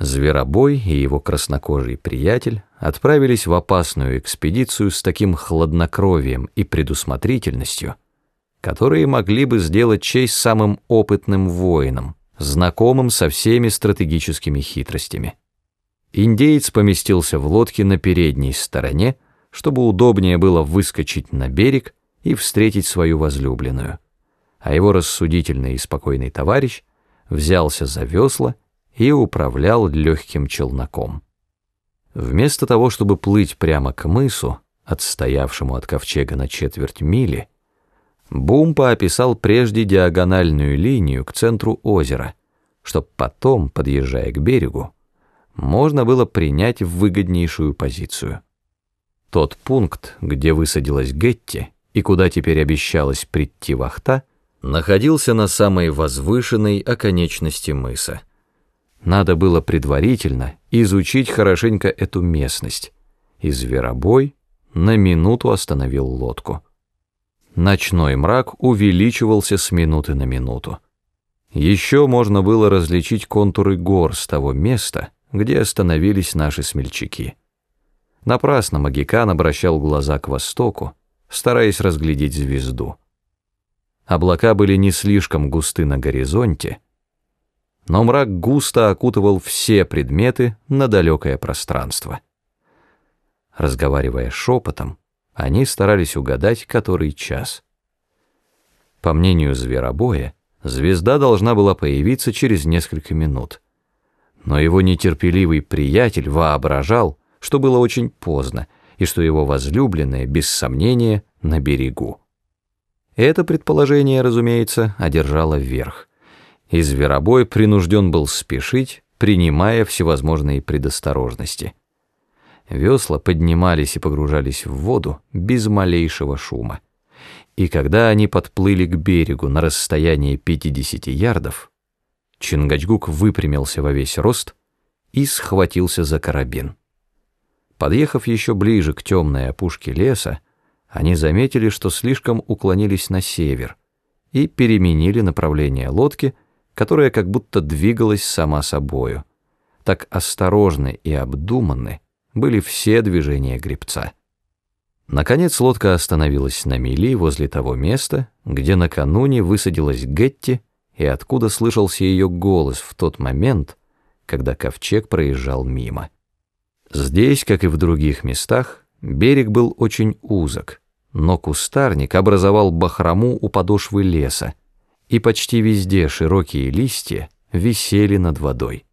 Зверобой и его краснокожий приятель отправились в опасную экспедицию с таким хладнокровием и предусмотрительностью, которые могли бы сделать честь самым опытным воинам, знакомым со всеми стратегическими хитростями. Индеец поместился в лодке на передней стороне, чтобы удобнее было выскочить на берег и встретить свою возлюбленную, а его рассудительный и спокойный товарищ взялся за весла и управлял легким челноком. Вместо того, чтобы плыть прямо к мысу, отстоявшему от ковчега на четверть мили, Бумпа описал прежде диагональную линию к центру озера, чтобы потом, подъезжая к берегу, можно было принять выгоднейшую позицию. Тот пункт, где высадилась Гетти и куда теперь обещалась прийти вахта, находился на самой возвышенной оконечности мыса. Надо было предварительно изучить хорошенько эту местность, и зверобой на минуту остановил лодку. Ночной мрак увеличивался с минуты на минуту. Еще можно было различить контуры гор с того места, где остановились наши смельчаки. Напрасно Магикан обращал глаза к востоку, стараясь разглядеть звезду. Облака были не слишком густы на горизонте, но мрак густо окутывал все предметы на далекое пространство. Разговаривая шепотом, они старались угадать, который час. По мнению зверобоя, звезда должна была появиться через несколько минут. Но его нетерпеливый приятель воображал, что было очень поздно, и что его возлюбленная, без сомнения, на берегу. Это предположение, разумеется, одержало верх и зверобой принужден был спешить, принимая всевозможные предосторожности. Весла поднимались и погружались в воду без малейшего шума. И когда они подплыли к берегу на расстояние 50 ярдов, Чингачгук выпрямился во весь рост и схватился за карабин. Подъехав еще ближе к темной опушке леса, они заметили, что слишком уклонились на север и переменили направление лодки, которая как будто двигалась сама собою. Так осторожны и обдуманны были все движения гребца. Наконец лодка остановилась на мели возле того места, где накануне высадилась Гетти и откуда слышался ее голос в тот момент, когда ковчег проезжал мимо. Здесь, как и в других местах, берег был очень узок, но кустарник образовал бахрому у подошвы леса, и почти везде широкие листья висели над водой.